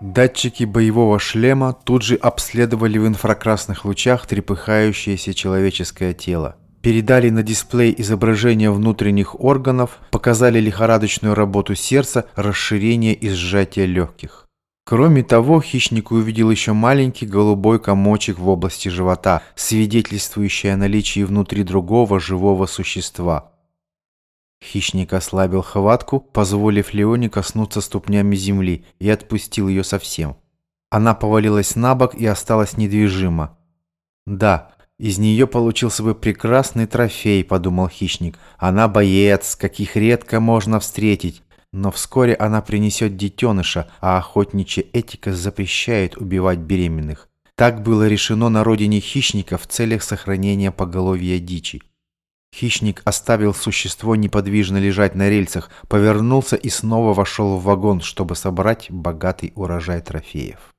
Датчики боевого шлема тут же обследовали в инфракрасных лучах трепыхающееся человеческое тело. Передали на дисплей изображение внутренних органов, показали лихорадочную работу сердца, расширение и сжатие легких. Кроме того, хищник увидел еще маленький голубой комочек в области живота, свидетельствующий о наличии внутри другого живого существа. Хищник ослабил хватку, позволив Леоне коснуться ступнями земли, и отпустил ее совсем. Она повалилась на бок и осталась недвижима. «Да, из нее получился бы прекрасный трофей», — подумал хищник. «Она боец, каких редко можно встретить. Но вскоре она принесет детеныша, а охотничья этика запрещает убивать беременных. Так было решено на родине хищника в целях сохранения поголовья дичи. Хищник оставил существо неподвижно лежать на рельсах, повернулся и снова вошел в вагон, чтобы собрать богатый урожай трофеев.